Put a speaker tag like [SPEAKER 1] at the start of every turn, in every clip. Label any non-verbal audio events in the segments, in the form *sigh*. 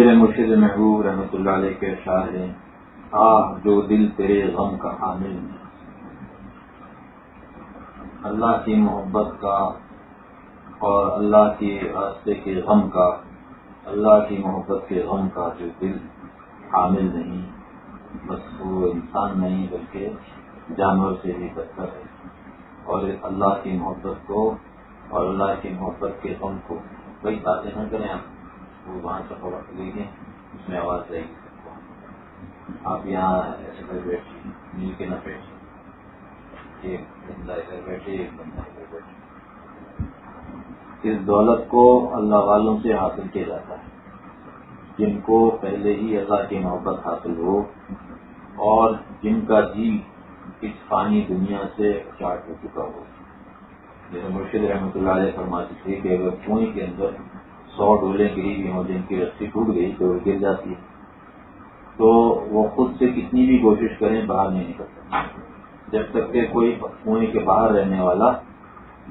[SPEAKER 1] میرے مرشد محبوب رحمۃ اللہ علیہ کے شاہ ہیں آہ جو دل تیرے غم کا حامل ہے اللہ کی محبت کا اور اللہ کے راستے کے غم کا، اللہ کی محبت کے غم کا جو دل حامل نہیں، بس وہ انسان نہیں، بلکہ جانور سے بھی بدتر ہے۔ اور اللہ کی محبت کو اور اللہ کی محبت کے غم کو کوئی باتیں نہ کریں آپ۔ وہ وہاں سے تھوڑا دیکھیں اس میں آواز رہے گی آپ یہاں ایسے کر بیٹھیے مل کے نہ بیٹھیے ایک بندہ ادھر بیٹھے ایک بندہ ادھر بیٹھے۔ اس دولت کو اللہ والوں سے حاصل کیا جاتا ہے۔ جن کو پہلے ہی اللہ کی محبت حاصل ہو اور جن کا جی اس فانی دنیا سے چاٹ ہو چکا ہو۔ جیسے مرشد رحمۃ اللہ علیہ فرماتی تھی کہ اگر کنویں کے اندر سو ڈولے گری ہوئی ہوں جن کی رسی ٹوٹ گئی تو گر جاتی ہے تو وہ خود سے کتنی بھی کوشش کریں باہر نہیں نکل سکتے۔ جب تک کہ کوئی کنویں کے باہر رہنے والا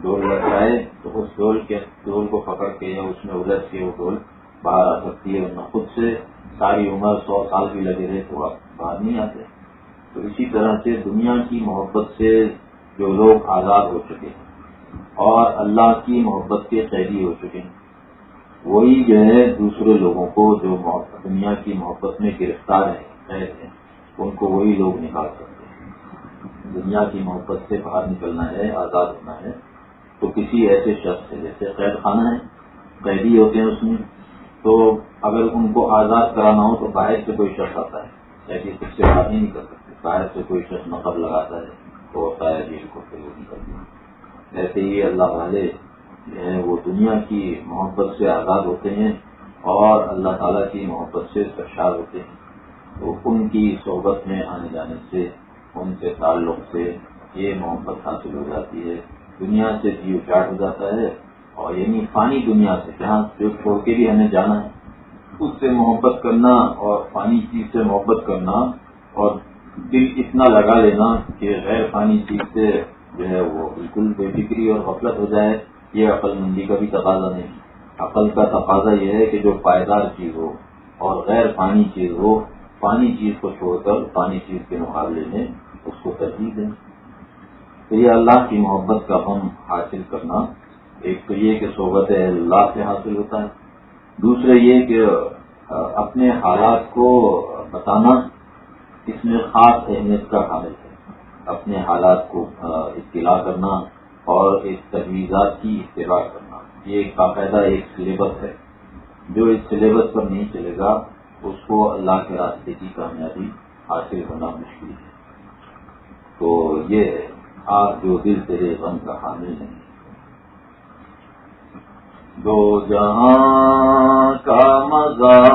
[SPEAKER 1] ڈول لگ جائے تو اس ڈول کے ڈول کو پکڑ کے یا اس میں الجھ کے وہ ڈول باہر آ سکتی ہے۔ ورنہ خود سے ساری عمر سو سال بھی لگے رہے تو آپ باہر نہیں آتے۔ تو اسی طرح سے دنیا کی محبت سے جو لوگ آزاد ہو چکے ہیں اور اللہ کی محبت کے قیدی ہو چکے ہیں۔ وہی جو ہے دوسرے لوگوں کو جو دنیا کی محبت میں گرفتار ہیں، قید ہیں، ان کو وہی لوگ نکال سکتے ہیں۔ دنیا کی محبت سے باہر نکلنا ہے، آزاد ہونا ہے۔ تو کسی ایسے شخص سے، جیسے قید خانہ ہے قیدی ہوتے ہیں اس میں، تو اگر ان کو آزاد کرانا ہو تو باہر سے کوئی شخص آتا ہے۔ قیدی خود سے باہر نہیں نکل سکتے، باہر سے کوئی شخص نقب لگاتا ہے تو ہوتا ہے، جیل کو پھر وہ نکلتی ہے۔ ایسے ہی اللہ والے وہ دنیا کی محبت سے آزاد ہوتے ہیں اور اللہ تعالیٰ کی محبت سے سرشار ہوتے ہیں۔ تو ان کی صحبت میں آنے جانے سے، ان کے تعلق سے یہ محبت حاصل ہو جاتی ہے۔ دنیا سے جیو چاٹ ہو جاتا ہے اور یعنی فانی دنیا سے، جہاں جو چھوڑ کے بھی ہمیں جانا ہے۔ اس سے محبت کرنا اور فانی چیز سے محبت کرنا اور دل اتنا لگا لینا کہ غیر فانی چیز سے جو ہے وہ بالکل بے فکری اور غفلت ہو جائے۔ یہ عقل مندی کا بھی تقاضا نہیں۔ عقل کا تقاضا یہ ہے کہ جو پائیدار چیز ہو اور غیر فانی چیز ہو، پانی چیز کو چھوڑ کر پانی چیز کے مقابلے میں اس کو ترجیح دیں۔ تو یہ اللہ کی محبت کا ہم حاصل کرنا، ایک تو یہ کہ صحبت اللہ سے حاصل ہوتا ہے دوسرے یہ کہ اپنے حالات کو بتانا اس میں خاص اہمیت کا حامل ہے۔ اپنے حالات کو اطلاع کرنا اور ایک تجویزات کی اتباع کرنا۔ یہ ایک باقاعدہ ایک سلیبس ہے۔ جو اس سلیبس پر نہیں چلے گا، اس کو اللہ کے راستے کی کامیابی حاصل ہونا مشکل ہے۔ تو یہ آج جو دل تیرے غم کا حامل نہیں دو جہاں کا مزہ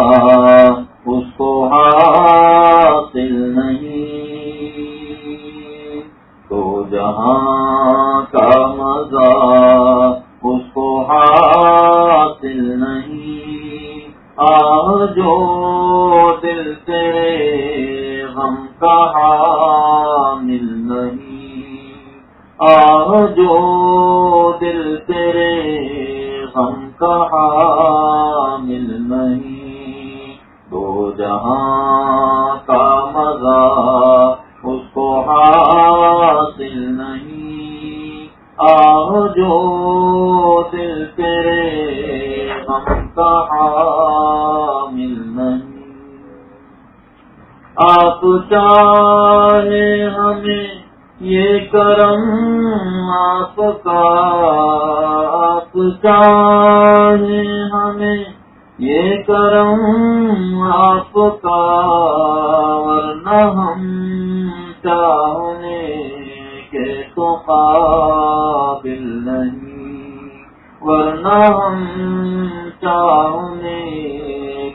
[SPEAKER 1] چاہنے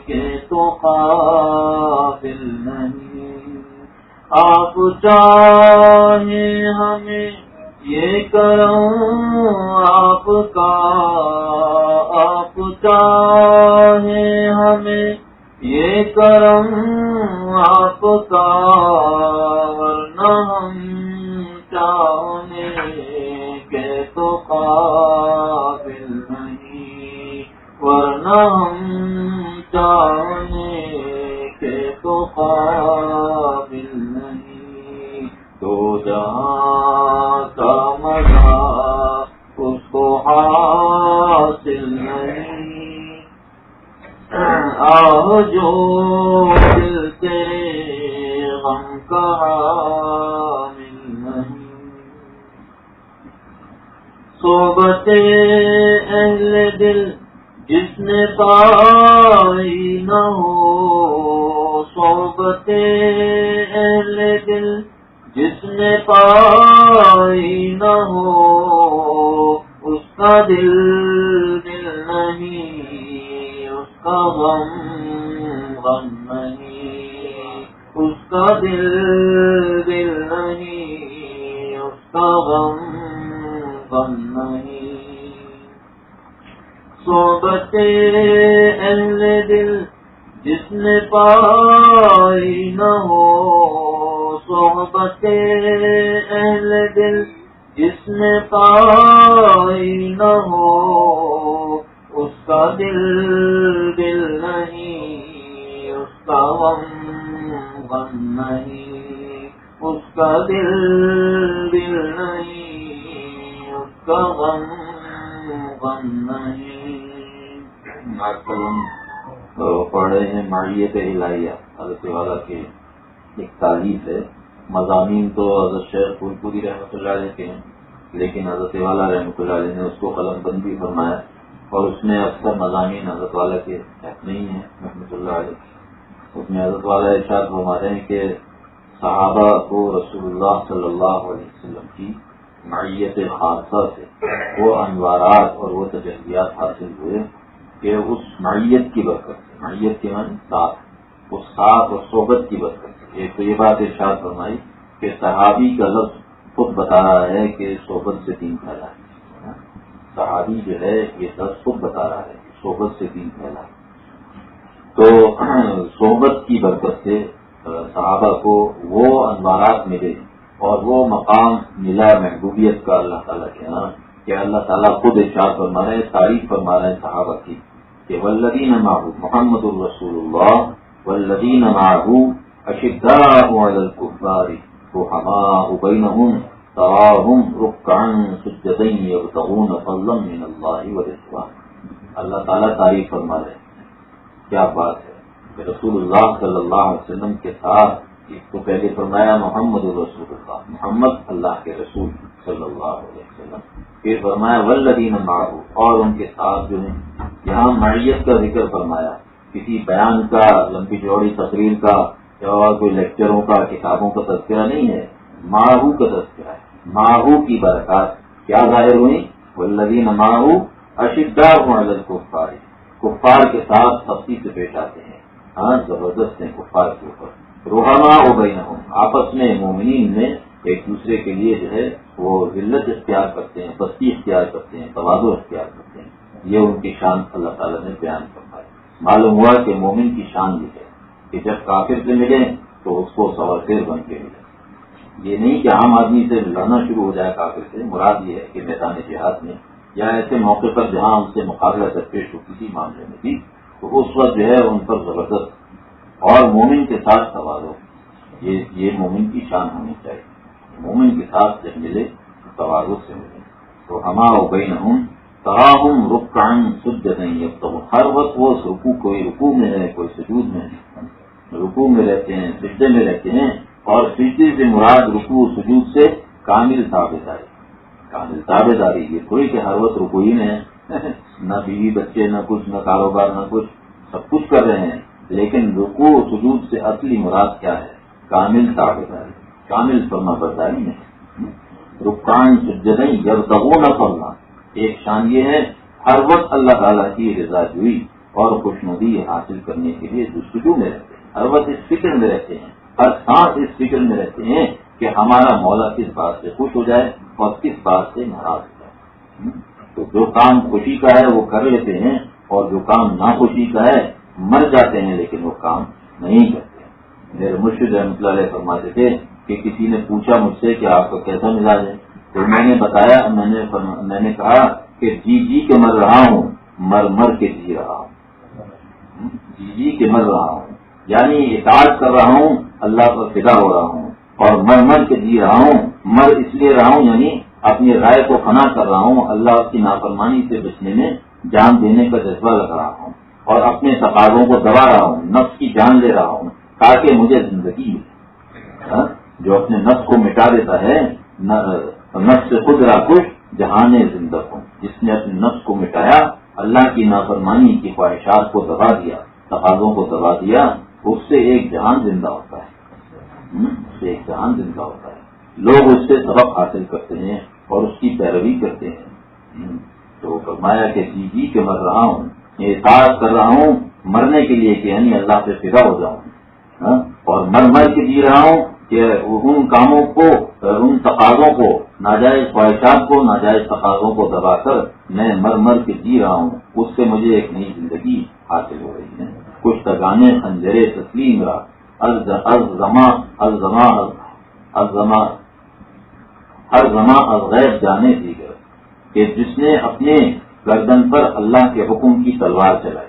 [SPEAKER 1] کے تو قابل نہیں آپ چاہیں ہمیں یہ کرم آپ کا آپ چاہیں ہمیں یہ کرم آپ کا ورنہ ہم چاہنے کے تو قابل ورنہ ہم چاہنے کے تو قابل نہیں۔ تو جہاں کا مزہ اس کو حاصل نہیں۔ آؤ جو دل تیرے غم کا حامل اہل دل جس نے پائی نہ ہو صحبت اہل دل، جس نے پائی نہ ہو اس کا دل دل نہیں، اس کا غم غم نہیں، اس کا دل دل نہیں، اس کا غم غم صحبت اہل دل، جس نے پائی نہ ہو۔ صحبت اہل دل، جس نے پائی نہ ہو۔ اس کا دل دل نہیں، اس کا غم غم نہیں۔ اس کا دل دل نہیں، اس کا غم غم نہیں۔ پڑھ رہے ہیں ماڑیت الہیہ حضرت والا کے ایک تعریف ہے۔ مضامین تو حضرت شیخ پور پوری رحمۃ اللہ علیہ کے ہیں، لیکن حضرت والا رحمۃ اللہ علیہ نے اس کو قلم بندی فرمایا اور اس میں اکثر مضامین حضرت والا کے نہیں ہیں، رحمۃ اللہ علیہ۔ اس میں حضرت والا ارشاد فرما رہے ہیں کہ صحابہ کو رسول اللہ صلی اللہ علیہ وسلم کی معیت خاصہ سے وہ انوارات اور وہ تجربات حاصل ہوئے۔ کہ اس معیت کی برکت سے معیت کے من ساتھ، اس ساتھ اور صحبت کی برکت۔ ایک تو یہ بات ارشاد فرمائی کہ صحابی کا لفظ خود بتا رہا ہے کہ صحبت سے دین پھیلا ہے صحابی جو ہے، یہ لفظ خود بتا رہا ہے کہ صحبت سے دین پھیلا ہے تو صحبت کی برکت سے صحابہ کو وہ انوارات ملے اور وہ مقام ملا محبوبیت کا اللہ تعالیٰ کے ہاں کہ اللہ تعالیٰ خود ارشاد فرما رہے تعریف فرما رہے صحابہ کی۔ کہ ولدین ماہو محمد الرسول اللہ ولدین ماہو اشدا الکفار رحماء بینہم، تراہم رکعن سجدین یبتغون فضلا من اللہ ورضوان اللہ تعالیٰ تعریف فرما رہے کیا بات ہے؟ کہ رسول اللہ صلی اللہ علیہ وسلم کے ساتھ ایک تو پہلے فرمایا، محمد الرسول اللہ، محمد اللہ کے رسول صلی اللہ علیہ وسلم۔ پھر فرمایا ولدین مارو اور ان کے ساتھ جو ہے یہاں معیت کا ذکر فرمایا۔ کسی بیان کا، لمبی چوڑی تقریر کا یا کوئی لیکچروں کا، کتابوں کا تذکرہ نہیں ہے۔ ماہو کا تذکرہ ہے۔ ماہو کی برکات کیا ظاہر ہوئی؟ ولدین ماہو اشدا کفار کفار کے ساتھ سختی سے پیش آتے ہیں۔ ہاں زبردست ہیں کفار کے اوپر۔ روحانہ ہو گئی نہ آپس میں مومنین میں ایک دوسرے کے لیے جو ہے وہ ذلت اختیار کرتے ہیں بستی اختیار کرتے ہیں توازو اختیار کرتے ہیں۔ یہ ان کی شان اللہ تعالیٰ نے بیان کرتا ہے معلوم ہوا کہ مومن کی شان یہ ہے کہ جب کافر سے ملیں تو اس کو سوال بن کے ملے یہ نہیں کہ عام آدمی سے لڑنا شروع ہو جائے کافر سے، مراد یہ ہے کہ میدان جہاد میں یا ایسے موقع پر جہاں ان سے مقابلہ درپیش ہوتی تھی معاملے میں بھی، تو اس وقت جو ہے ان پر زبردست اور مومن کے ساتھ سوال ہو۔ یہ مومن کی شان ہونی چاہیے۔ مومن کے ساتھ جب ملے توازو سے ملے۔ تو ہمارا بین ہوں تراہم رکان سد نہیں اب تو ہر وقت وہ رکو کوئی رکو میں ہے، کوئی سجود میں ہے۔ رکو میں رہتے ہیں، سجدے میں رہتے ہیں اور سجدے سے مراد رکو سجود سے کامل تابے داری کامل تابے داری یہ تھوڑی کہ ہر وقت رکو ہی میں ہے۔ *laughs* نہ بیوی بچے، نہ کچھ، نہ کاروبار، نہ کچھ، سب کچھ کر رہے ہیں۔ لیکن رکو سجود سے اصلی مراد کیا ہے؟ کامل تابے داری کامل فرما برداری میں رکان سجدیں یردغون فرما۔ ایک شان یہ ہے، ہر وقت اللہ تعالیٰ کی رضا جوئی اور خوش ندی حاصل کرنے کے لیے جستجو میں رہتے ہیں۔ ہر وقت اس فکر میں رہتے ہیں۔ ہر سانس اس فکر میں رہتے ہیں کہ ہمارا مولا کس بات سے خوش ہو جائے اور کس بات سے ناراض ہو جائے۔ تو جو کام خوشی کا ہے وہ کر لیتے ہیں اور جو کام ناخوشی کا ہے مر جاتے ہیں لیکن وہ کام نہیں کرتے۔ میرے مرشد رحمۃ اللہ علیہ فرماتے تھے کہ کسی نے پوچھا مجھ سے کہ آپ کا کیسا مزاج ہے، تو میں نے بتایا، میں نے میں نے کہا کہ جی جی کے مر رہا ہوں، مر مر کے جی رہا ہوں۔ جی جی کے مر رہا ہوں۔ یعنی اطاعت کر رہا ہوں، اللہ پر فدا ہو رہا ہوں۔ اور مر مر کے جی رہا ہوں، مر اس لیے رہا ہوں یعنی اپنی رائے کو فنا کر رہا ہوں، اللہ کی نافرمانی سے بچنے میں جان دینے کا جذبہ لگ رہا ہوں۔ اور اپنے تقاضوں کو دبا رہا ہوں، نفس کی جان لے رہا ہوں، تاکہ مجھے زندگی ملے۔ ہاں؟ جو اپنے نفس کو مٹا دیتا ہے نفس سے خود راکش جہان زندہ ہوں جس نے اپنے نفس کو مٹایا، اللہ کی نافرمانی کی خواہشات کو دبا دیا، تقاضوں کو دبا دیا، اس سے ایک جہان زندہ ہوتا ہے۔ اس سے ایک جہان زندہ ہوتا ہے۔ لوگ اس سے سبق حاصل کرتے ہیں اور اس کی پیروی کرتے ہیں۔ تو فرمایا کہ جی جی کے مر رہا ہوں۔ احساس کر رہا ہوں، مرنے کے لیے کہ یعنی اللہ سے فدا ہو جاؤں۔ ہاں، اور مر مر کے جی رہا ہوں۔ کہ ان کاموں کو، ان تقاضوں کو، ناجائز خواہشات کو، ناجائز تقاضوں کو دبا کر میں مر مر کے جی رہا ہوں۔ اس سے مجھے ایک نئی زندگی حاصل ہو رہی ہے۔ کچھ تگانے خنجرے، تسلیم رہا۔ الزما الزما الزما ہر زماں جانے دی گئے کہ جس نے اپنے گردن پر اللہ کے حکم کی تلوار چلائی۔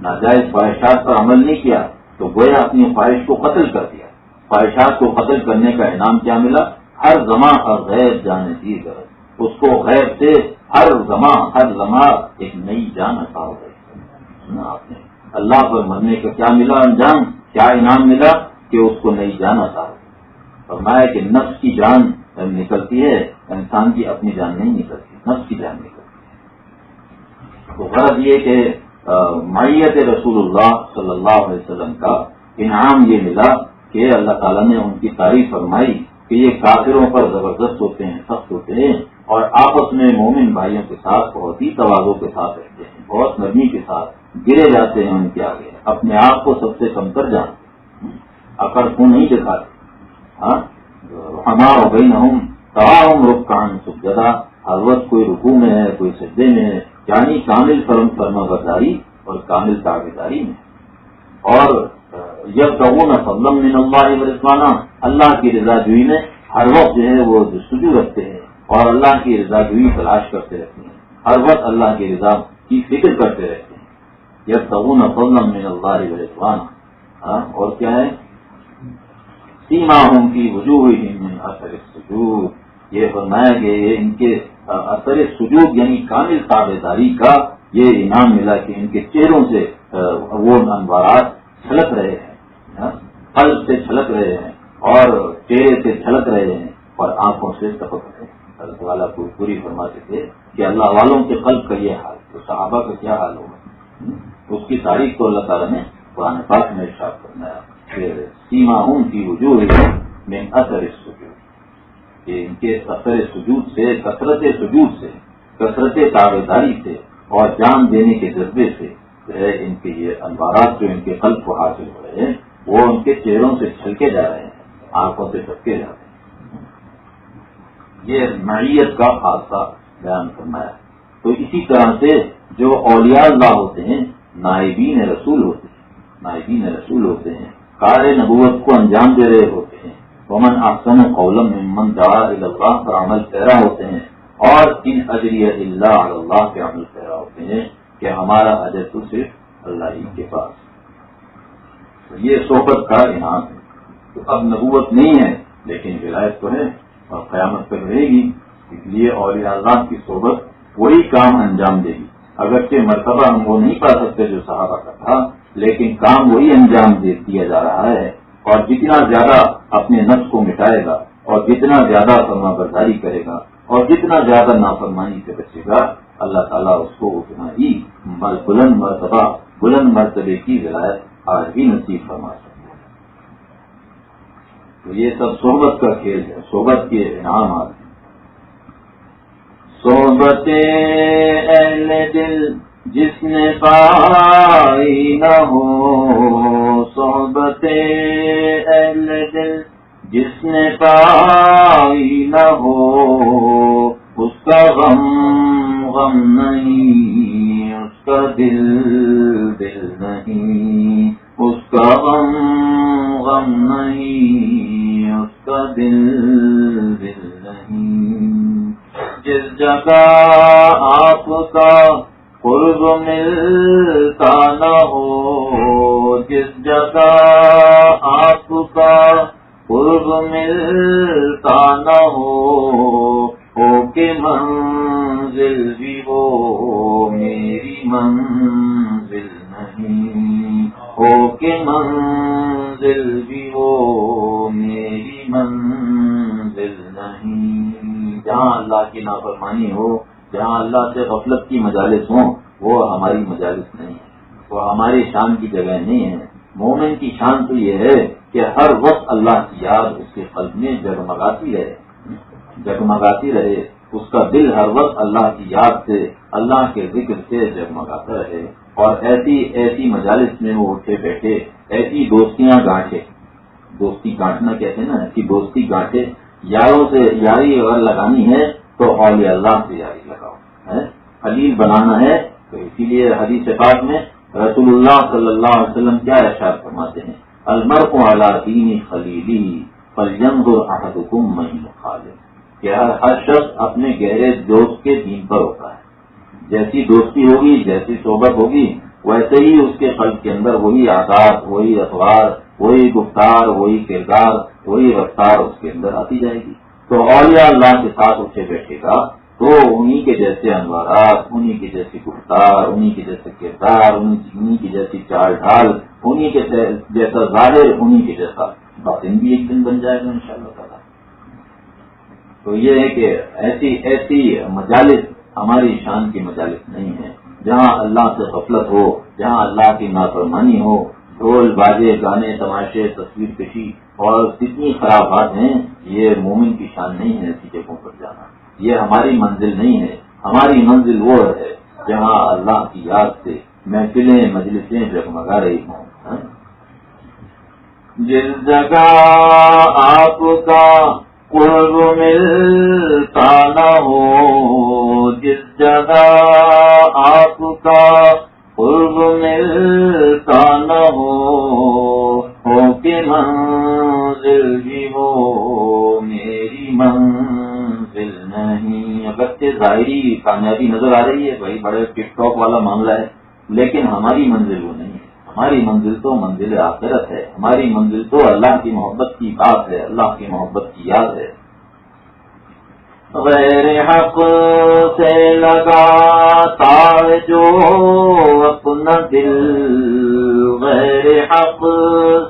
[SPEAKER 1] ناجائز خواہشات پر عمل نہیں کیا تو گویا اپنی خواہش کو قتل کر دیا۔ خواہشات کو قتل کرنے کا انعام کیا ملا؟ ہر زماں اور غیر جانے دی گئے اس کو غیر سے ہر زماں ہر زماں ایک نئی جان عطا ہو گئی۔ آپ نے۔ اللہ پر مرنے کا کیا ملا انجام؟ کیا انعام ملا کہ اس کو نئی جان عطا ہو فرمایا کہ نفس کی جان نکلتی ہے، انسان کی اپنی جان نہیں نکلتی، نفس کی جان نکلتی ہے۔ تو غرض یہ کہ معیت رسول اللہ صلی اللہ علیہ وسلم کا انعام یہ ملا کہ اللہ تعالیٰ نے ان کی تعریف فرمائی کہ یہ کافروں پر زبردست ہوتے ہیں، سخت ہوتے ہیں اور آپس میں مومن بھائیوں کے ساتھ بہت ہی توازوں کے ساتھ رہتے ہیں، بہت نرمی کے ساتھ گرے جاتے ہیں ان کے آگے۔ اپنے آپ کو سب سے کم کر جانتے اکڑ کو نہیں دکھاتے۔ ہاں؟ ہمارا بھائی نہ ہوں تمام رخ کان سکھ جگہ ہر وقت کوئی رکو میں ہے، کوئی سجدے میں ہے۔ یعنی کامل فرم فرما برداری اور کامل داری میں۔ اور جب کہوں فضلم من اللہ رضوانہ اللہ کی رضا جوئی میں ہر وقت جو ہے وہ جستجو رکھتے ہیں اور اللہ کی رضا جوئی تلاش کرتے رہتے ہیں۔ ہر وقت اللہ کی رضا کی فکر کرتے رہتے ہیں۔ جب کہوں فضلم من اللہ رضوانہ ہاں، اور کیا ہے؟ سیما ہوں کی وجوہ اثر سجود یہ فرمایا کہ یہ ان کے اثر سجود یعنی کامل تابے داری کا یہ انعام ملا کہ ان کے چہروں سے وہ انوارات چھلک رہے ہیں ہاں؟ پل سے چھلک رہے ہیں اور چہرے سے چھلک رہے ہیں اور آنکھوں سے ٹپک رہے ہیں۔ اللہ والا کو پوری فرماتے تھے کہ اللہ والوں کے قلب کا یہ حال، تو صحابہ کا کیا حال ہوگا؟ اس کی تاریخ کو اللہ تعالیٰ نے پرانے پاک میں ارشاد فرمایا۔ سیما ہوں کی وجوہ میں اثر سجود کہ ان کے اثر سجود سے، کثرت سجود سے، کثرت تابے داری سے اور جان دینے کے جذبے سے ہے، ان کے یہ انوارات جو ان کے قلب کو حاصل ہو رہے ہیں، وہ ان کے چہروں سے چھلکے جا رہے ہیں، آنکھوں سے چھپکے جا رہے ہیں۔ یہ نعیت کا حادثہ بیان فرمایا۔ تو اسی طرح سے جو اولیاء اللہ ہوتے ہیں، نائبین رسول ہوتے ہیں، نائبین رسول ہوتے ہیں، کار نبوت کو انجام دے رہے ہوتے ہیں، ومن آسن قولم ممن دار اللہ پر عمل پیرا ہوتے ہیں، اور ان اجری اللہ اللہ کے عمل پیرا ہوتے ہیں۔ کہ ہمارا اجر تو صرف اللہ ہی کے پاس یہ صحبت کا انعام ہے تو اب نبوت نہیں ہے، لیکن ولایت تو ہے اور قیامت پر رہے گی۔ اس لیے اور اللہ کی صحبت وہی کام انجام دے گی۔ اگرچہ مرتبہ ہم وہ نہیں پا سکتے جو صحابہ کا تھا، لیکن کام وہی انجام دیا جا رہا ہے۔ اور جتنا زیادہ اپنے نفس کو مٹائے گا اور جتنا زیادہ فرما برداری کرے گا اور جتنا زیادہ نافرمانی سے بچے گا اللہ تعالیٰ اس کو اتنا ہی بلند مرتبہ بلند مرتبے کی ولایت آج بھی نصیب فرما سکتے ہیں۔ تو یہ سب صحبت کا کھیل ہے، صحبت کے انعامات صحبت اہل دل جس نے پائی نہ ہو، صحبت اہل دل جس نے پائی نہ ہو، اس کا غم غم نہیں اس کا دل دل نہیں اس کا غم غم نہیں اس کا دل دل نہیں جس جگہ آپ کا قرب ملتا نہ ہو، جس جگہ آپ کا قرب ملتا نہ ہو کے منزل بھی وہ میری منزل نہیں۔ ہو کے منزل بھی وہ میری منزل نہیں۔ جہاں اللہ کی نافرمانی ہو، جہاں اللہ سے غفلت کی مجالس ہوں، وہ ہماری مجالس نہیں ہے۔ وہ ہماری شان کی جگہ نہیں ہے۔ مومن کی شان تو یہ ہے کہ ہر وقت اللہ کی یاد اس کے قلب میں جگمگاتی رہے۔ جگمگاتی رہے، اس کا دل ہر وقت اللہ کی یاد سے، اللہ کے ذکر سے جگمگاتا رہے۔ اور ایسی ایسی مجالس میں وہ اٹھے بیٹھے، ایسی دوستیاں گانٹے دوستی گانٹنا کہتے ہیں نا، ایسی دوستی گانٹے یاروں سے یاری اگر لگانی ہے تو اولیاء اللہ سے یاری لگاؤ خلیل بنانا ہے تو اسی لیے حدیث پاک میں رسول اللہ صلی اللہ علیہ وسلم کیا اشار فرماتے ہیں؟ المر کو اعلیٰ دینی خلیلی فلجنگ الحدم مہین خالد کیا ہر شخص اپنے گہرے دوست کے دین پر ہوتا ہے۔ جیسی دوستی ہوگی، جیسی صحبت ہوگی، ویسے ہی اس کے قلب کے اندر وہی آداب وہی اخبار، وہی گفتار، وہی کردار، وہی رفتار اس کے اندر آتی جائے گی۔ تو اولیاء اللہ کے ساتھ اٹھے بیٹھے گا تو انہی کے جیسے انوارات، انہی کے جیسے گفتار، انہی کے جیسے کردار، انہی کی جیسی چال ڈھال، انہی کے جیسا ظاہر، انہی کے جیسا باطن بھی ایک دن بن جائے گا ان شاء اللہ تو یہ ہے کہ ایسی ایسی مجالس ہماری شان کی مجالس نہیں ہے جہاں اللہ سے غفلت ہو، جہاں اللہ کی نافرمانی ہو، ڈھول باجے گانے، تماشے، تصویر کشی اور کتنی خرابات ہیں، یہ مومن کی شان نہیں ہے ایسی جگہوں پر جانا۔ یہ ہماری منزل نہیں ہے۔ ہماری منزل وہ ہے جہاں اللہ کی یاد سے محفلیں، مجلسیں جگمگا رہی ہوں۔ ہاں؟ جس جگہ آپ کا قرب ملتا نہ ہو جس جگہ آپ کا قرب ملتا نہ ہو کہ منزل بھی ہو میری منزل نہیں اگرچہ ظاہری کامیابی نظر آ رہی ہے بھائی بڑے ٹک ٹاک والا معاملہ ہے لیکن ہماری منزل وہ نہیں ہماری منزل تو منزل آخرت ہے، ہماری منزل تو اللہ کی محبت کی بات ہے، اللہ کی محبت کی یاد ہے۔ غیر حق سے لگا تار جو اپنا دل غیر حق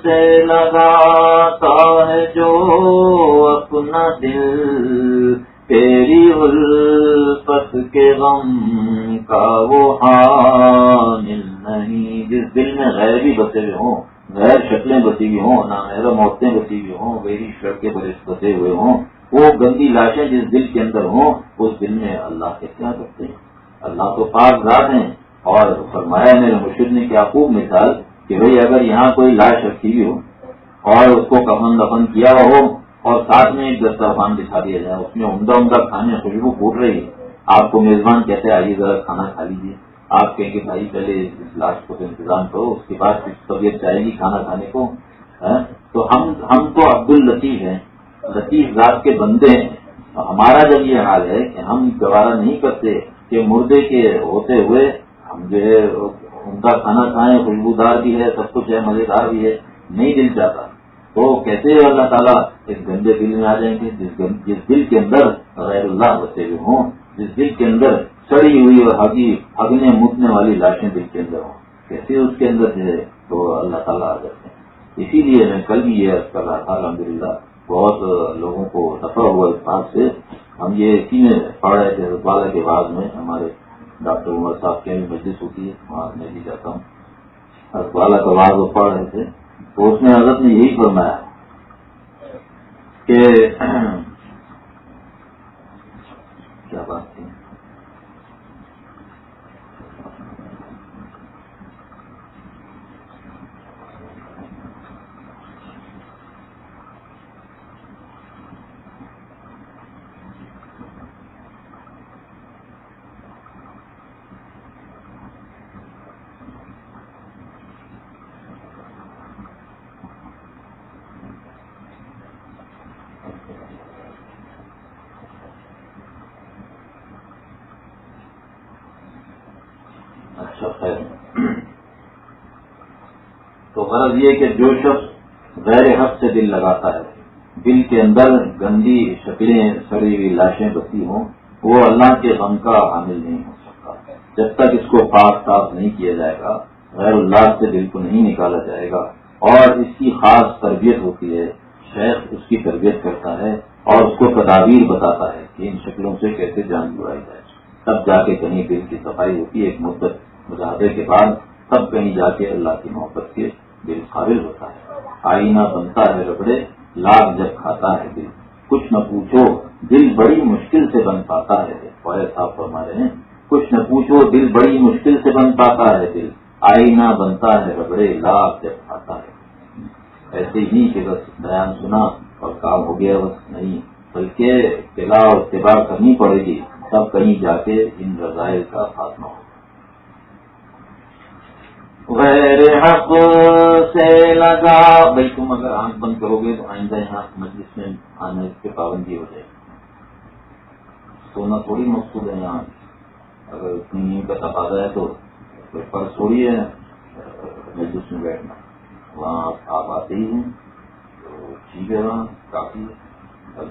[SPEAKER 1] سے لگا تار جو اپنا دل تیری الفت کے غم کا وہ حامل نہیں جس دل میں غیر بھی بسے ہوئے ہوں غیر شکلیں بسی ہوئی ہوں نہ محرم عورتیں بسی ہوئی ہوں میری سڑکیں بسے ہوئے ہوں۔ وہ گندی لاشیں جس دل کے اندر ہوں، اس دل میں اللہ کے کیا کرتے ہیں۔ اللہ تو پاک ذات ہیں اور فرمایا میرے مشرق نے کیا خوب مثال کہ بھئی اگر یہاں کوئی لاش رکھی ہوئی ہو اور اس کو کفن دفن کیا ہو اور ساتھ میں ایک دسترخوان دکھا دیا جائے، اس میں عمدہ عمدہ کھانے خوشبو پھوٹ رہی ہے، آپ کو میزبان کہتے آئیے ذرا کھانا کھا لیجیے آپ کہیں کہ بھائی پہلے اس لاش کو انتظام کرو، اس کے بعد طبیعت چاہے گی کھانا کھانے کو ہاں؟ تو ہم ہم تو عبد الطیف ہیں، لطیف ذات کے بندے ہیں۔ ہمارا جب یہ حال ہے کہ ہم گوارا نہیں کرتے کہ مردے کے ہوتے ہوئے ہم جو ہے عمدہ کھانا کھائیں، خوشبودار بھی ہے، سب کچھ ہے، مزیدار بھی ہے، نہیں دل چاہتا۔ تو کیسے اللہ تعالیٰ اس گندے دل میں آ جائیں گے؟ جس دل کے اندر غیر اللہ بسے ہوئے ہوں، جس دل کے اندر سڑی ہوئی اور ہگی ہگنے مٹنے والی لاشیں دل کے اندر ہوں۔ کیسے اس کے اندر جو ہے تو اللہ تعالیٰ آ جاتے ہیں۔ اسی لیے میں کل بھی یہ کر رہا تھا الحمد للہ بہت لوگوں کو نفع ہوا اس بات سے۔ ہم یہ اسی میں پڑھ رہے تھے والا کے بعد میں ہمارے ڈاکٹر عمر صاحب کی مجلس ہوتی ہے، وہاں میں بھی جاتا ہوں۔ والا کا بعد وہ پڑھ رہے تھے۔ تو اس میں حضرت نے یہی فرمایا کہ *clears throat* کیا بات تھی غرض یہ کہ جو شخص غیر حق سے دل لگاتا ہے، دل کے اندر گندی شکلیں، سڑی ہوئی لاشیں بسی ہوں، وہ اللہ کے غم کا حامل نہیں ہو سکتا۔ جب تک اس کو پاک صاف نہیں کیا جائے گا، غیر اللہ سے دل کو نہیں نکالا جائے گا۔ اور اس کی خاص تربیت ہوتی ہے، شیخ اس کی تربیت کرتا ہے اور اس کو تدابیر بتاتا ہے کہ ان شکلوں سے کیسے جان جڑائی جائے۔ تب جا کے کہیں دل کی صفائی ہوتی ہے، ایک مدت مظاہرے کے بعد تب کہیں جا کے اللہ کی محبت کے دل قابل ہوتا ہے۔ آئینہ بنتا ہے ربڑے، لاگ جب کھاتا ہے دل۔ کچھ نہ پوچھو، دل بڑی مشکل سے بن پاتا ہے۔ فوائد صاحب فرما رہے ہیں۔ کچھ نہ پوچھو، دل بڑی مشکل سے بن پاتا ہے دل۔ آئینہ بنتا ہے ربڑے، لاگ جب کھاتا ہے۔ ایسے ہی کہ بس بیان سنا اور کام ہو گیا، بس نہیں۔ بلکہ اطلاع اور اتباع کرنی پڑے گی۔ تب کہیں جا کے ان رضائل کا خاتمہ ہو۔ غیر حق سے لگا۔ بھائی تم اگر آنکھ بند کرو گے تو آئندہ یہاں مجلس میں آنے کی پابندی ہو جائے سونا تھوڑی مقصود ہے یہاں۔ اگر اتنی نیند کا تقاضا ہے تو فرض تھوڑی ہے مجلس میں بیٹھنا۔ وہاں آپ آتے ہی ہیں۔ تو ٹھیک ہے وہاں، کافی۔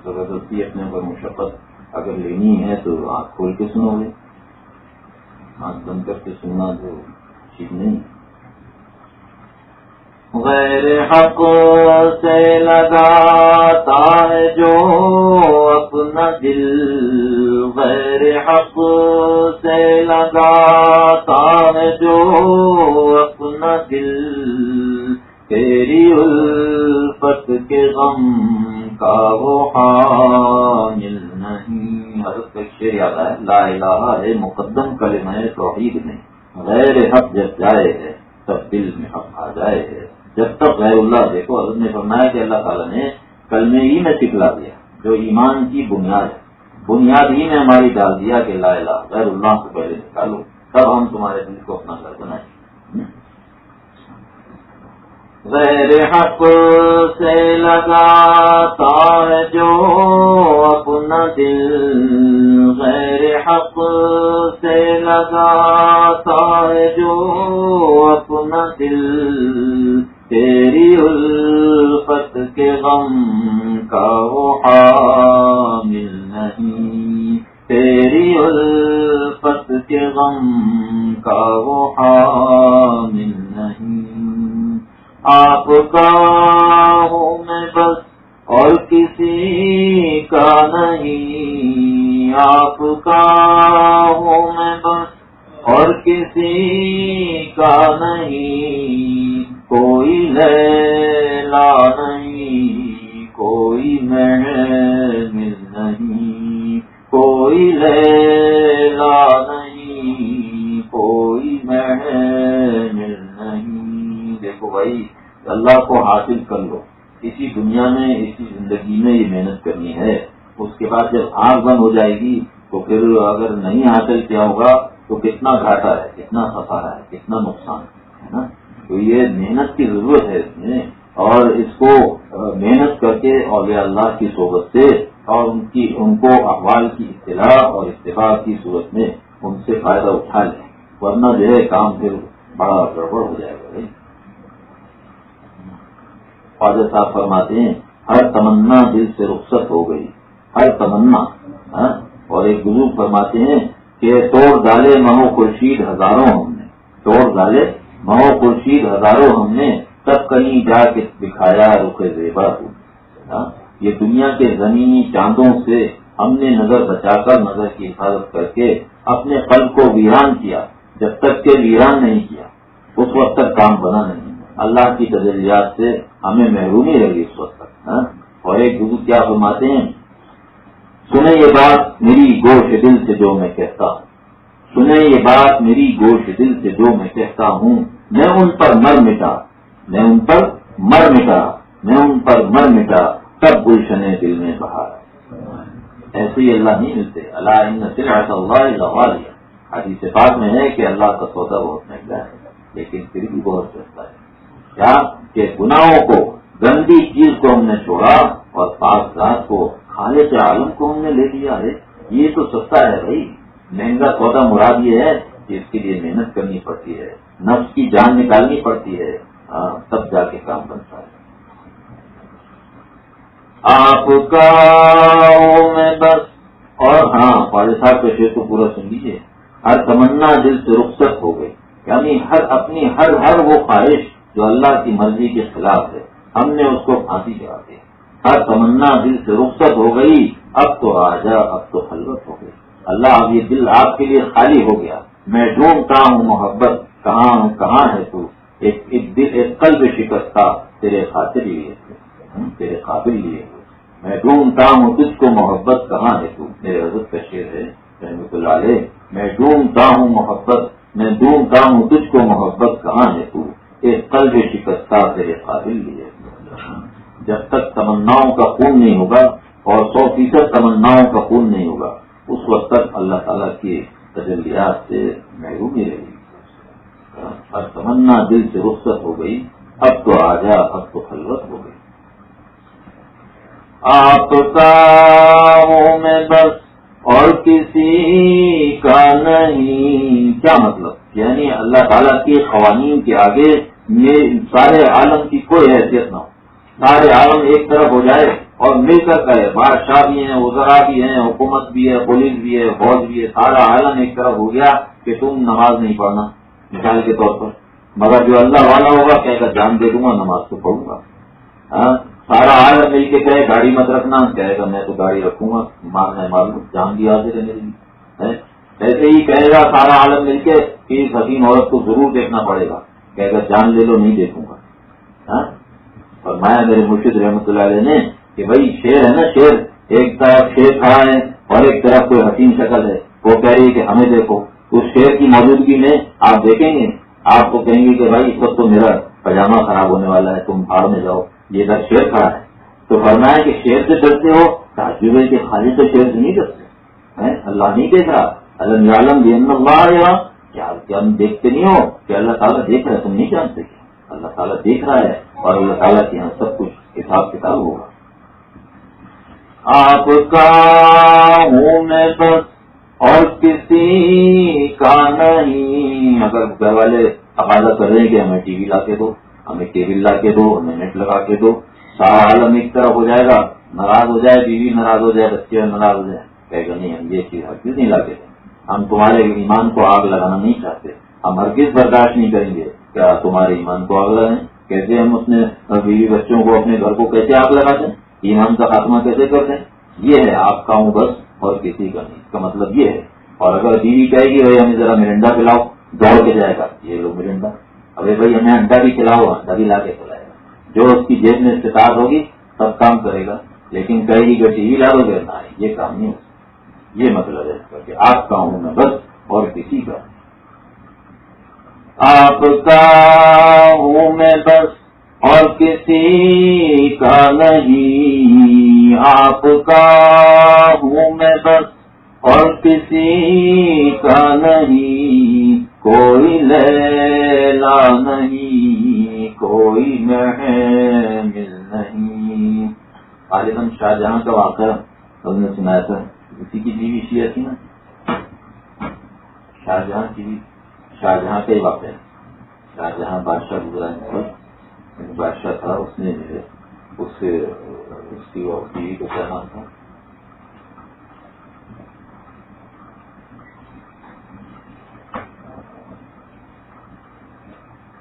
[SPEAKER 1] زبردستی اپنے اوپر مشقت اگر لینی ہے تو آنکھ کھول کے سنو گے۔ آنکھ بند کر کے سننا تو ٹھیک نہیں۔ غیر حق سے لگاتا ہے جو اپنا دل غیر حق سے لگاتا ہے جو اپنا دل تیری الفت کے غم کا وہ حامل نہیں۔ ہر شیر یاد ہے، لا الہ ہے مقدم کلمہ توحید میں، غیر حق جب جائے ہے تب دل میں حق آ جائے ہے۔ جب تک غیر اللہ دیکھو، حضرت نے فرمایا کہ اللہ تعالیٰ نے کلمے ہی میں سکھلا دیا، جو ایمان کی بنیاد ہے۔ بنیاد ہی میں ہماری ڈال دیا کہ لا الہ، غیر اللہ سے پہلے نکالو، تب ہم تمہارے دل کو اپنا گھر بنائیں۔ غیر حق سے لگاتا ہے جو اپنا دل غیر حق سے لگاتا ہے جو اپنا دل تیری الفت کے غم کا وہ حامل نہیں۔ تیری الفت کے غم کا وہ حامل نہیں۔ آپ کا ہوں میں بس اور کسی کا نہیں۔ آپ کا ہوں میں بس اور کسی کا نہیں۔ کوئی لیلا نہیں، کوئی محمل نہیں، کوئی لیلا نہیں، کوئی محمل نہیں۔ دیکھو بھائی، اللہ کو حاصل کر لو۔ اسی دنیا میں، اسی زندگی میں یہ محنت کرنی ہے۔ اس کے بعد جب آنکھ بند ہو جائے گی، تو پھر اگر نہیں حاصل کیا ہوگا، تو کتنا گھاٹا ہے، کتنا سفارا ہے، کتنا نقصان ہے نا؟ تو یہ محنت کی ضرورت ہے اس میں اور اس کو محنت کر کے اور اللہ کی صحبت سے اور ان کی، ان کو احوال کی اطلاع اور اتباع کی صورت میں ان سے فائدہ اٹھا لیں، ورنہ جو ہے کام پھر بڑا گڑبڑ ہو جائے گا خواجہ صاحب فرماتے ہیں، ہر تمنا دل سے رخصت ہو گئی، ہر تمنا اور ایک بزرگ فرماتے ہیں کہ توڑ ڈالے مہو خورشید ہزاروں ہم نے، توڑ ڈالے مہو خورشید ہزاروں ہم نے تب کہیں جا کے دکھایا رخ زیبا ہاں؟ یہ دنیا کے زمینی چاندوں سے ہم نے نظر بچا کر نظر کی حفاظت کر کے اپنے قلب کو ویران کیا، جب تک کہ ویران نہیں کیا۔ اس وقت تک کام بنا نہیں۔ اللہ کی تجلیات سے ہمیں محرومی رہی اس وقت تک اور ایک بزرگ کیا فرماتے ہیں؟ سنیں یہ بات میری گوش دل سے جو میں کہتا ہوں۔ سنیں یہ بات میری گوش دل سے جو میں کہتا ہوں، میں ان پر مر مٹا، میں ان پر مر مٹا، میں ان پر مر مٹا، تب گلشن دل میں بہار ایسے ہی اللہ نہیں ملتے۔ اللہ اللہ حدیث بات میں ہے کہ اللہ کا سودا بہت مہنگا ہے، لیکن پھر بھی بہت سستا ہے۔ کیا کہ گناہوں کو، گندی چیز کو ہم نے چھوڑا اور پاک ذات کو کھانے کے عالم کو ہم نے لے لیا ہے؟ یہ تو سستا ہے بھائی۔ مہنگا سودا مراد یہ ہے کہ اس کے لیے محنت کرنی پڑتی ہے، نفس کی جان نکالنی پڑتی ہے ہاں، تب جا کے کام بنتا ہے۔ آپ کا میں بس۔ اور ہاں خواجہ صاحب کا شیر کو پورا سن لیجیے ہر تمنا دل سے رخصت ہو گئی۔ یعنی ہر اپنی، ہر ہر وہ خواہش جو اللہ کی مرضی کے خلاف ہے، ہم نے اس کو پھانسی کرا دی۔ ہر تمنا دل سے رخصت ہو گئی، اب تو آجا اب تو خلوت ہو گئی۔ اللہ اب یہ دل آپ کے لیے خالی ہو گیا۔ میں ڈھونڈتا ہوں محبت، کہاں ہوں کہاں ہے تو؟ ایک دل، ایک قلب شکست تھا تیرے خاطر لیے تیرے قابل لیے میں ڈھونڈتا ہوں تجھ کو محبت، کہاں ہے تو؟ میرے حضرت کا شیر ہے، رحمت اللہ علیہ۔ میں ڈھونڈتا ہوں محبت، میں ڈھونڈتا ہوں تجھ کو محبت، کہاں ہے تو؟ ایک قلب شکست تھا تیرے قابل لیے جب تک تمناؤں کا خون نہیں ہوگا اور سو فیصد تمناؤں کا خون نہیں ہوگا۔ اس وقت تک اللہ تعالیٰ کی تجلیات سے محرومی رہی۔ اور تمنا دل سے رخصت ہو گئی، اب تو آ جا اب تو خلوت ہو گئی۔ آپ کا میں بس اور کسی کا نہیں۔ کیا مطلب؟ یعنی اللہ تعالیٰ کے قوانین کے آگے یہ سارے عالم کی کوئی حیثیت نہ ہو۔ سارے عالم ایک طرف ہو جائے۔ اور مل کر کرے۔ بادشاہ بھی ہیں، وزرا بھی ہیں، حکومت بھی ہے، پولیس بھی ہے، فوج بھی ہے، سارا عالم ایک طرف ہو گیا کہ تم نماز نہیں پڑھنا۔ مثال کے طور پر۔ مگر جو اللہ والا ہوگا کہے گا، جان دے دوں گا، نماز تو پڑھوں گا۔ ہاں؟ سارا عالم مل کے کہے، گاڑی مت رکھنا۔ کہے گا، میں تو گاڑی رکھوں گا مارنا معلوم جان بھی حاضر ہے میری ہاں؟ ایسے ہی کہے گا، سارا عالم مل کے کہ اس حسین عورت کو ضرور دیکھنا پڑے گا۔ کہے گا، جان لے لو، نہیں دیکھوں گا۔ ہاں؟ اور میرے مرشد رحمۃ اللہ علیہ نے کہ بھائی شیر ہے نا شیر، ایک طرف شیر کھڑا ہے اور ایک طرف کوئی حسین شکل ہے۔ وہ کہہ رہی ہے کہ ہمیں دیکھو، اس شیر کی موجودگی میں آپ دیکھیں گے۔ آپ کو کہیں گے کہ بھائی اس وقت تو میرا پاجامہ خراب ہونے والا ہے، تم بھاڑ میں جاؤ، یہ ادھر شیر کھڑا ہے۔ تو کرنا ہے کہ شیر سے ڈرتے ہو، تعجب ہے کہ خالی تو شیر سے نہیں ڈرتے۔ اللہ نہیں دیکھ رہا۔ اللہ عالم بھی اللہ کیا ہم دیکھتے نہیں ہو کہ اللہ تعالیٰ دیکھ رہا ہے؟ تم نہیں جانتے۔ اللہ تعالیٰ دیکھ رہا ہے اور اللہ تعالیٰ کے یہاں سب کچھ حساب کتاب ہوگا۔ آپ کا ہوں میں بس اور کسی کا نہیں۔ اگر گھر والے تقاضا کر رہے ہیں کہ ہمیں ٹی وی لا کے دو، ہمیں کیبل لا کے دو، ہمیں نیٹ لگا کے دو۔ سارا عالم ایک طرف ہو جائے گا، ناراض ہو جائے، بیوی ناراض ہو جائے، بچے ناراض ہو جائے۔ کہے گا، نہیں، ہم یہ چیز ہرگز نہیں لا کے دیں۔ ہم تمہارے ایمان کو آگ لگانا نہیں چاہتے۔ ہم ہرگز برداشت نہیں کریں گے۔ کیا تمہارے ایمان کو آگ لگائیں؟ کیسے ہم اپنے بیوی بچوں کو، اپنے گھر کو کیسے آگ لگا دیں؟ ایمان کا خاتمہ کیسے کرتے ہیں یہ ہے آپ کا ہوں بس اور کسی کا نہیں۔ اس کا مطلب یہ ہے۔ اور اگر بیوی کہے گی، بھائی، ہمیں ذرا مرنڈا پلاؤ دوڑ کے جائے گا۔ یہ لوگ مرنڈا۔ ابھی بھائی، ہمیں انڈا بھی کھلاؤ انڈا بھی لا کے کھلائے گا۔ جو اس کی جیب میں استطاعت ہوگی، سب کام کرے گا۔ لیکن کہے گی کہ ٹی وی لا دو گے۔ نہ یہ کام نہیں ہو یہ مطلب ہے اس کا کہ آپ کا ہوں میں بس اور کسی کا آپ کا ہوں میں بس اور کسی کا نہیں، آپ کا ہوں میں بس۔ اور کسی کا نہیں، کوئی لیلا نہیں، کوئی محمل نہیں۔ عالم شاہ جہاں کا واقعہ ہم نے سنایا تھا، اسی کی جی بیوی شیعہ تھی نا۔ شاہ جہاں کی شاہ جہاں کا ہی واقعہ۔ شاہ جہاں بادشاہ گزرا ہے۔ بادشاہ تھا، اس نے جو ہے اس سے اس کی بیوی کو کیا نام تھا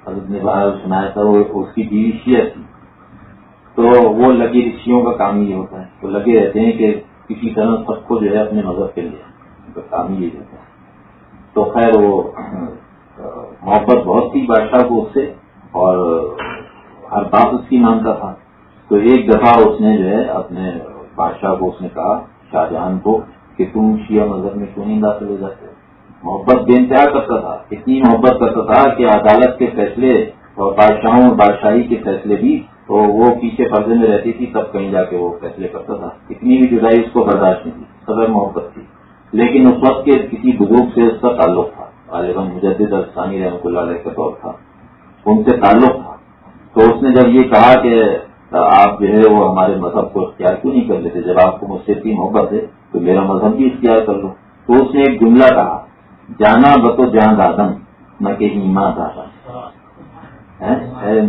[SPEAKER 1] حضرت نے باہر سنایا تھا، وہ اس کی بیوی شیئر تھی۔ تو وہ لگی رشیوں کا کام یہ ہوتا ہے۔ وہ لگے رہتے ہیں کہ کسی طرح سب کو جو ہے اپنے مذہب کے لیے ان کا کام یہ ہوتا ہے۔ تو خیر وہ، محبت بہت تھی بادشاہ کو اس سے اور ہر بات اس کی مانتا تھا۔ تو ایک دفعہ اس نے جو ہے اپنے بادشاہ کو اس نے کہا، شاہ جہان کو کہ تم شیعہ مذہب میں کیوں نہیں داخل ہو جاتے؟ محبت بے انتہا کرتا تھا۔ اتنی محبت کرتا تھا کہ عدالت کے فیصلے اور بادشاہوں اور بادشاہی کے فیصلے بھی تو وہ پیچھے پردے میں رہتی تھی، تب کہیں جا کے وہ فیصلے کرتا تھا۔ اتنی بھی جدائی اس کو برداشت نہیں تھی صدر محبت تھی۔ لیکن اس وقت کے کسی بزرگ سے اس کا تعلق تھا۔ غالباً مجدد السانی رحمۃ اللہ علیہ کا دور تھا۔ ان سے تعلق تھا۔ تو اس نے جب یہ کہا کہ آپ جو ہے وہ ہمارے مذہب کو اختیار کیوں نہیں کر لیتے؟ جب آپ کو مجھ سے اتنی محبت ہے تو میرا مذہب بھی اختیار کر لو۔ تو اس نے ایک جملہ کہا، جانا بتو جہاں دادم نہ کہ ایمان دادا ہاں؟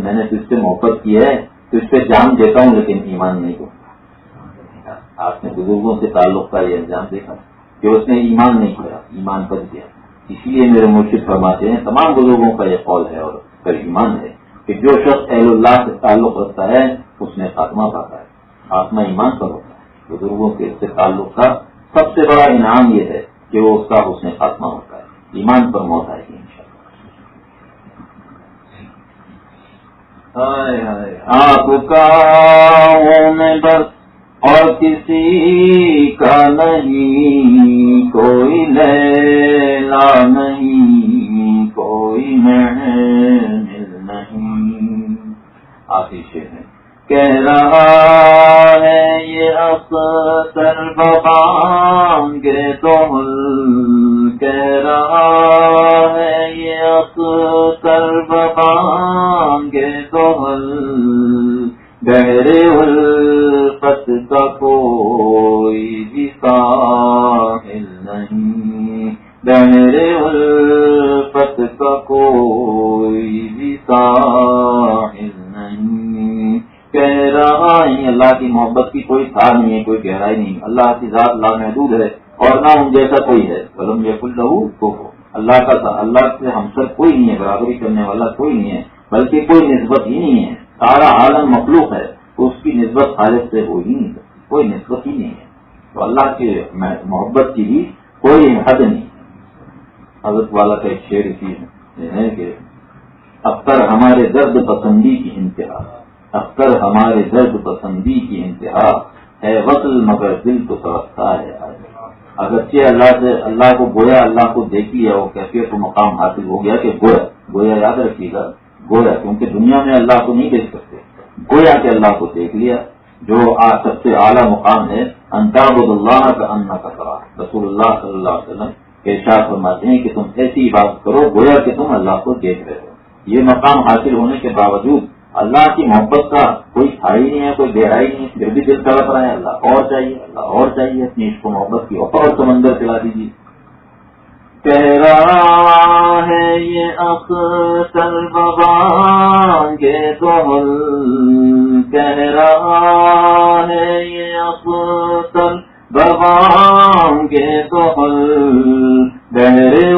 [SPEAKER 1] میں نے تو اس سے محبت کی ہے، تو اس پہ جان دیتا ہوں، لیکن ایمان نہیں کرتا آپ نے بزرگوں سے تعلق کا یہ انجام دیکھا کہ اس نے ایمان نہیں کیا، ایمان بچ گیا۔ اسی لیے میرے مرشد فرماتے ہیں، تمام بزرگوں کا یہ قول ہے اور اس کا ایمان ہے۔ کہ جو شخص اہل اللہ سے تعلق رکھتا ہے، اس نے خاتمہ پاتا ہے۔ خاتمہ ایمان پر ہوتا ہے۔ بزرگوں کے سے تعلق کا سب سے بڑا انعام یہ ہے کہ وہ اس کا حسن خاتمہ ہوتا ہے۔ ایمان پر موت آئے گی ان شاء اللہ آپ کا میں بس اور کسی کا نہیں، کوئی لیلا نہیں، کوئی محل نہیں آتیش ہے۔ کہہ رہا ہے یہ اختر ببان گے تو کہہ رہا ہے یہ اختر ببان گے تو گہرے الفت کا نہیں ہے، کوئی گہرائی نہیں۔ اللہ کی ذات لامحدود ہے اور نہ ان جیسا کوئی ہے۔ قلم یہ رہو تو اللہ کا اللہ سے ہم سب کوئی نہیں ہے، برابری کرنے والا کوئی نہیں ہے، بلکہ کوئی نسبت ہی نہیں ہے۔ سارا عالم مخلوق ہے تو اس کی نسبت خالد سے ہو ہی نہیں، کوئی نسبت ہی نہیں ہے۔ تو اللہ کے محبت کی بھی کوئی حد نہیں۔ حضرت والا کا ایک شعر کی ہے کہ اختر ہمارے درد پسندی کی انتہا۔ اختر ہمارے درد پسندی کی انتہا۔ ہے وصل مگر دل تو سرستا ہے۔ اگرچہ اللہ سے اللہ کو گویا اللہ کو دیکھ لیا وہ کیفیت کو مقام حاصل ہو گیا کہ گویا گویا یاد رکھیے گا۔ گویا کیونکہ دنیا میں اللہ کو نہیں دیکھ سکتے۔ گویا کہ اللہ کو دیکھ لیا، جو آج سب سے اعلیٰ مقام ہے انتاب اللہ کا انا کا کرا رسول اللہ صلی اللہ علیہ وسلم کے شاہ فرماتے ہیں کہ تم ایسی بات کرو گویا کہ تم اللہ کو دیکھ رہے ہو۔ یہ مقام حاصل ہونے کے باوجود اللہ کی محبت کا کوئی تھا ہی نہیں ہے، کوئی گہرائی نہیں ہے، پھر بھی دل تڑپ رہا ہے، اللہ اور چاہیے، اللہ اور چاہیے، اپنی اس کو محبت کی اور سمندر چلا دیجیے۔ کہہ رہا ہے یہ اختر بابا گے تو کہہ رہا ہے یہ اختر بابا گے تو گہرے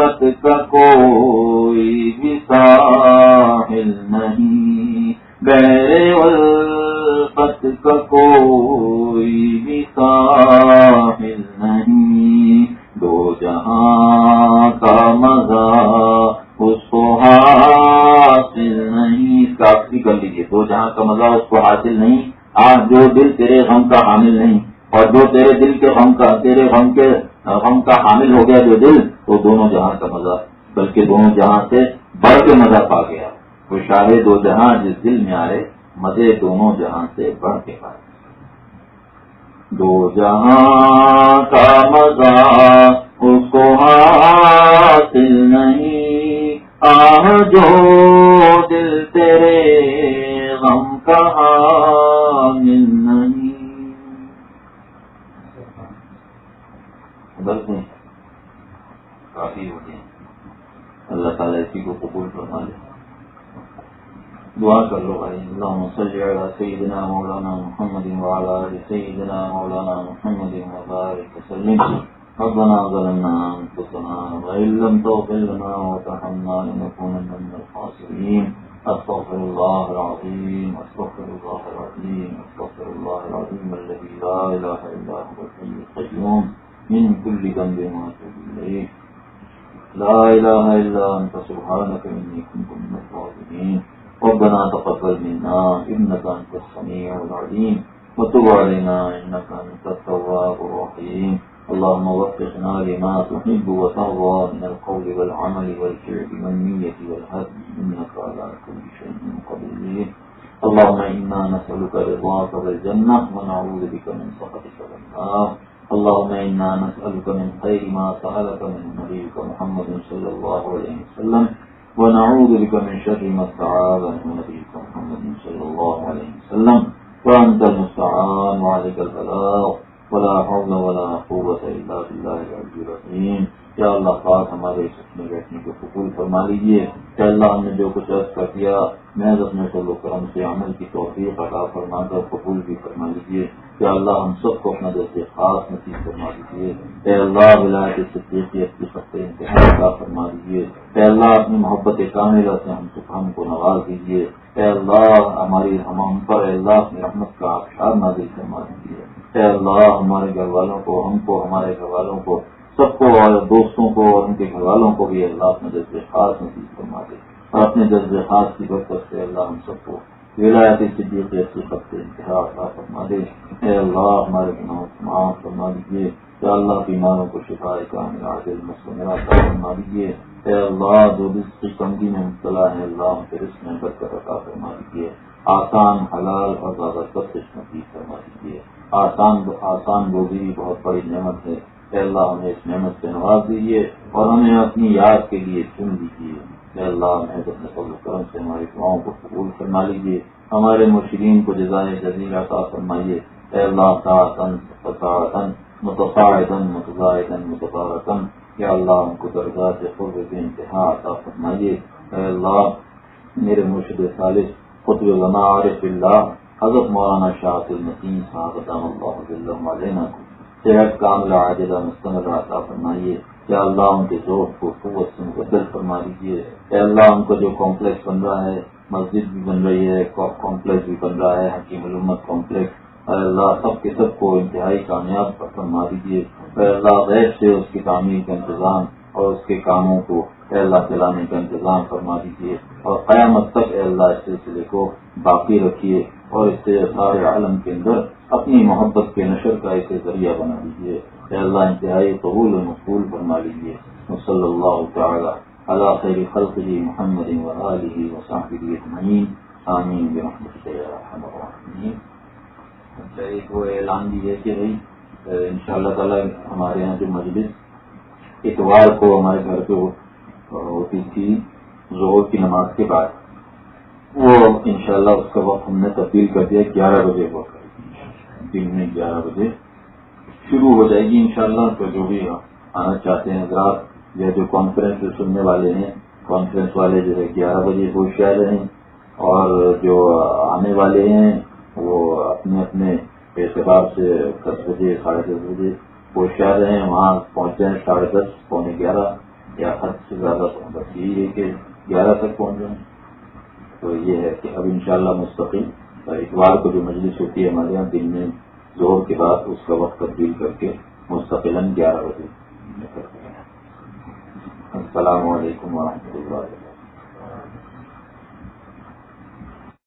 [SPEAKER 1] الفت کا کوئی بھی ساحل نہیں۔ گہرے الفت کا کوئی بھی ساحل نہیں۔ دو جہاں کا مزہ اس کو حاصل نہیں۔ کافی کر لیجیے دو جہاں کا مزہ اس کو حاصل نہیں۔ آج جو دل تیرے غم کا حامل نہیں، اور جو تیرے دل کے غم کا تیرے غم کے غم کا حامل ہو گیا جو دل تو دونوں جہاں کا مزہ، بلکہ دونوں جہاں سے بڑھ کے مزہ پا گیا۔ وہ شاہ دو جہاں جس دل میں آئے، مزے دونوں جہاں سے بڑھ کے پائے دو جہاں کا مزہ اس کو حاصل نہیں، آہ جو دل تیرے غم کا حامل نہیں بس کافی ہو گئے اللہ تعالیٰ اسی کو قبول فرما لے۔ دعا کر لو بھائی۔ اللهم صل على سيدنا مولانا محمد وعلى ال سيدنا مولانا محمد وبارك وسلم۔ ربنا ظلمنا انفسنا وان لم تغفر لنا وترحمنا لنكونن من الخاسرين استغفر الله العظيم استغفر الله العظيم استغفر الله العظيم الذي لا اله الا هو الحي القيوم من كل ذنب واتوب اليه لا اله الا انت سبحانك اني كنت من الظالمين. ربنا تقبل منا إنك أنت السميع العليم. وتب علينا إنك أنت التواب الرحيم. اللهم وفقنا لما تحب وترضى من القول والعمل والفعل والنية والهدي، إنك على كل شيء قدير. اللهم إنا نسألك رضاك والجنة ونعوذ بك من سخطك والنار اللهم إنا نسألك من خير ما سألك من نبيك محمد صلى الله عليه وسلم، ونعوذ بك من شر ما استعاذ من نبيك محمد صلى الله عليه وسلم. وأنت المستعان، وعليك البلاغ. ولا حول ولا قوة إلا بالله العلي العظيم. کیا اللہ پاک ہمارے سکھنے بیٹھنے کو قبول فرما لیجیے کیا اللہ ہم نے جو کچھ عرض کر دیا، میں اپنے و کرم سے عمل کی توفیق عطا فرما کر قبول بھی فرما لیجیے کیا اللہ ہم سب کو اپنا جیسے خاص نصیب فرما دیجیے اے اللہ، ولایت صدیقی اپنی سب انتہا عطا فرما دیجیے اے اللہ، اپنی محبت کاملہ سے ہم سکھ ہم کو نواز دیجیے اے اللہ، ہماری ہم پر اے اللہ اپنی رحمت کا آخار نازل فرما دیجیے اے اللہ، ہمارے گھر والوں کو، ہم کو، ہمارے گھر والوں کو سب کو اور دوستوں کو اور ان کے گھر والوں کو بھی اللہ اپنے جذب خاص نصیب فرما دے اور اپنے جذب خاص کی برکت سے اللہ ہم سب کو ولایتی صدیق ایسی سب سے انتہا عطا فرما دے۔ اے اللہ، ہمارے گناہوں کو معاف فرما دیجیے اے اللہ بیماروں کو شفا کامل عادل مسلم عطا فرما دیجیے اے اللہ، جو رزق کی تنگی میں مبتلا ہے، اللہ ہم کے رزق میں برکت عطا فرما دیجیے آسان، حلال اور زیادہ سب کچھ نصیب فرما دیجیے آسان آسان روزی بہت بڑی نعمت ہے۔ اللہ ہمیں اس نعمت سے نواز دیجیے اور ہمیں اپنی یاد کے لیے چن دیجیے۔ کہ اللہ ہمیں اپنے فضل کرم سے ہماری دعاؤں کو قبول فرما لیجیے۔ ہمارے مشرین کو جزائے جزیر عطا فرمائیے۔ اے اللہ تعاطن فساطن متضاعدن متبارکن یا اللہ، ہم کو درگاہ سے بے انتہا عطا فرمائیے۔ اے اللہ، میرے مرشد صالح خطب لنا عارف اللہ، حضرت مولانا شاہ المسین صاحب اللہ علیہ کو۔ صحت کام عاجدہ مستمل عطا فرمائیے۔ کیا اللہ ان کے ذوق کو قوت سے مقدر فرما دیجیے۔ اے اللہ، ان کو جو کمپلیکس بن رہا ہے، مسجد بھی بن رہی ہے کمپلیکس بھی بن رہا ہے، حکیم علومت کمپلیکس۔ اے اللہ، سب کے سب کو انتہائی کامیاب فرما دیجیے۔ اے اللہ، غیر سے اس کی تعمیر کا انتظام اور اس کے کاموں کو اے اللہ چلانے کا انتظام فرما دیجیے۔ اور قیامت تک اے اللہ اس سلسلے کو باقی رکھیے۔ اور اس سے سارے عالم کے اندر اپنی محبت کے نشر کا اسے ذریعہ بنا دیجیے اے اللہ انتہائی قبول و مقبول فرما لیجیے صلی اللہ تعالی اللہ خیر خلق جی محمد ولی وساحب اجمعین۔ آمین برحمت اچھا ایک وہ اعلان بھی ہے کہ بھائی ان شاء اللہ تعالیٰ ہمارے یہاں جو مجلس اتوار کو ہمارے گھر پہ ہوتی تھی ظہور کی نماز کے بعد۔ وہ انشاءاللہ اس کا وقت ہم نے تبدیل کر دیا، گیارہ بجے کو دن میں گیارہ بجے۔ شروع ہو جائے گی انشاءاللہ، تو جو بھی آنا چاہتے ہیں، حضرات، یا جو کانفرنس سننے والے ہیں کانفرنس والے جو ہے، گیارہ بجے ہوشیار رہیں۔ اور جو آنے والے ہیں، وہ اپنے اپنے اعتبار سے دس بجے، ساڑھے دس بجے ہوشیار رہیں۔ وہاں پہنچ جائیں ساڑھے دس، پونے گیارہ، یا حد سے زیادہ بس یہی ہے کہ گیارہ تک پہنچ جائیں۔ تو یہ ہے کہ اب انشاءاللہ مستقل اتوار کو جو مجلس ہوتی ہے ہمارے یہاں، دن میں زور کے بعد اس کا وقت تبدیل کر کے مستقل گیارہ بجے۔ السلام علیکم ورحمۃ اللہ